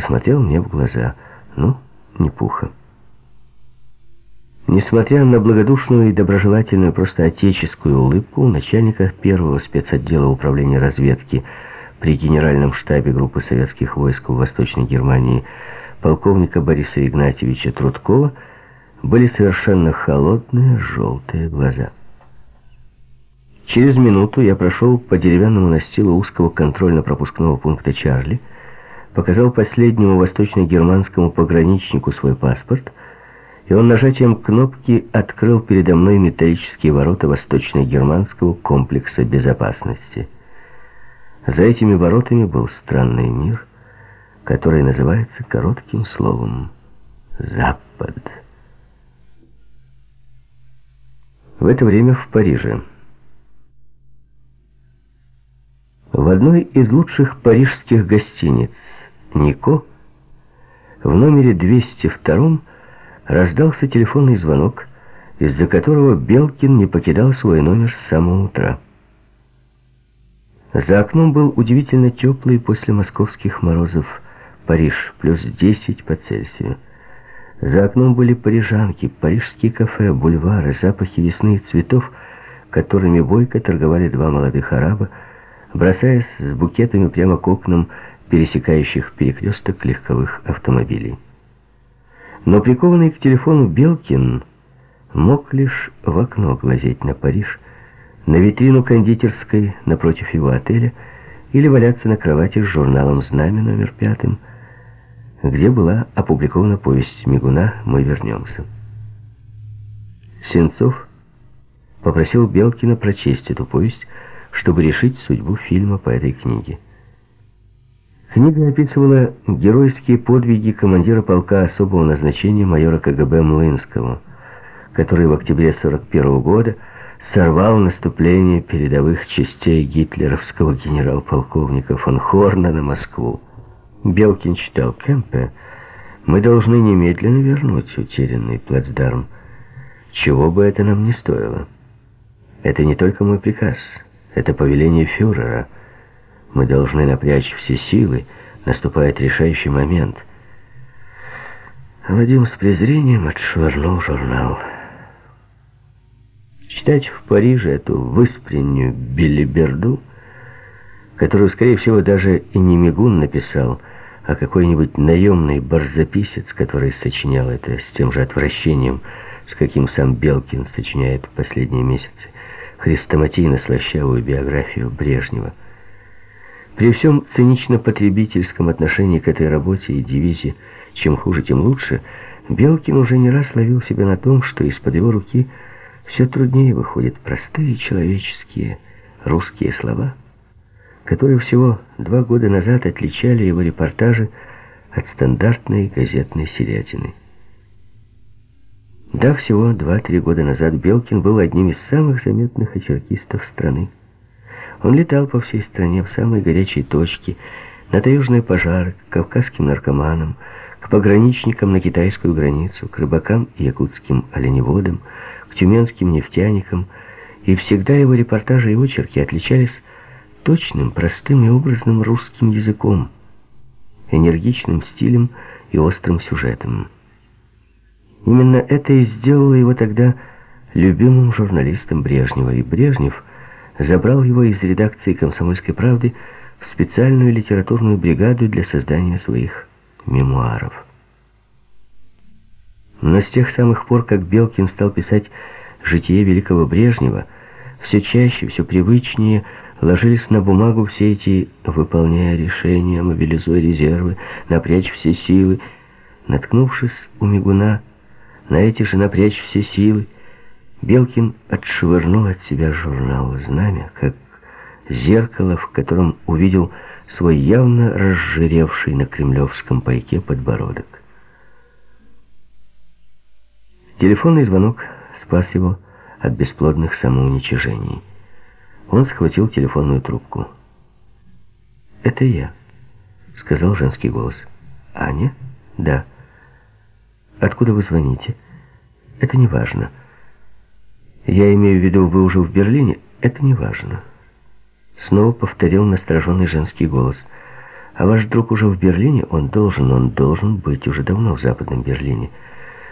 посмотрел мне в глаза. Ну, не пуха. Несмотря на благодушную и доброжелательную, просто отеческую улыбку, начальника первого спецотдела управления разведки при Генеральном штабе группы советских войск в Восточной Германии полковника Бориса Игнатьевича Трудкова были совершенно холодные желтые глаза. Через минуту я прошел по деревянному настилу узкого контрольно-пропускного пункта Чарли, показал последнему восточно-германскому пограничнику свой паспорт, и он нажатием кнопки открыл передо мной металлические ворота восточно-германского комплекса безопасности. За этими воротами был странный мир, который называется коротким словом «Запад». В это время в Париже В одной из лучших парижских гостиниц «Нико» в номере 202 раздался телефонный звонок, из-за которого Белкин не покидал свой номер с самого утра. За окном был удивительно теплый после московских морозов Париж, плюс 10 по Цельсию. За окном были парижанки, парижские кафе, бульвары, запахи весны и цветов, которыми бойко торговали два молодых араба, бросаясь с букетами прямо к окнам пересекающих перекресток легковых автомобилей. Но прикованный к телефону Белкин мог лишь в окно глазеть на Париж, на витрину кондитерской напротив его отеля или валяться на кровати с журналом «Знамя» номер пятым, где была опубликована повесть Мигуна «Мы вернемся». Сенцов попросил Белкина прочесть эту повесть, чтобы решить судьбу фильма по этой книге. Книга описывала геройские подвиги командира полка особого назначения майора КГБ Млынского, который в октябре 41 года сорвал наступление передовых частей гитлеровского генерал-полковника фон Хорна на Москву. Белкин читал Кемпе, «Мы должны немедленно вернуть утерянный плацдарм, чего бы это нам ни стоило. Это не только мой приказ». Это повеление фюрера. Мы должны напрячь все силы. Наступает решающий момент. Вадим с презрением отшвырнул журнал. Читать в Париже эту выспреннюю билиберду, которую, скорее всего, даже и не Мигун написал, а какой-нибудь наемный барзаписец, который сочинял это с тем же отвращением, с каким сам Белкин сочиняет последние месяцы хрестоматийно-слащавую биографию Брежнева. При всем цинично-потребительском отношении к этой работе и девизе «чем хуже, тем лучше», Белкин уже не раз ловил себя на том, что из-под его руки все труднее выходят простые человеческие русские слова, которые всего два года назад отличали его репортажи от стандартной газетной серятины. Да, всего два-три года назад Белкин был одним из самых заметных очеркистов страны. Он летал по всей стране в самые горячие точки, на таежные пожары, к кавказским наркоманам, к пограничникам на китайскую границу, к рыбакам и якутским оленеводам, к тюменским нефтяникам, и всегда его репортажи и очерки отличались точным, простым и образным русским языком, энергичным стилем и острым сюжетом. Именно это и сделало его тогда любимым журналистом Брежнева, и Брежнев забрал его из редакции «Комсомольской правды» в специальную литературную бригаду для создания своих мемуаров. Но с тех самых пор, как Белкин стал писать «Житие великого Брежнева», все чаще, все привычнее ложились на бумагу все эти, выполняя решения, мобилизуя резервы, напрячь все силы. Наткнувшись у Мигуна на эти же напрячь все силы, Белкин отшвырнул от себя журнал «Знамя», как зеркало, в котором увидел свой явно разжиревший на кремлевском пайке подбородок. Телефонный звонок спас его от бесплодных самоуничижений. Он схватил телефонную трубку. «Это я», — сказал женский голос. «Аня?» «Да». Откуда вы звоните? Это не важно. Я имею в виду, вы уже в Берлине? Это не важно. Снова повторил настороженный женский голос. А ваш друг уже в Берлине? Он должен, он должен быть уже давно в Западном Берлине.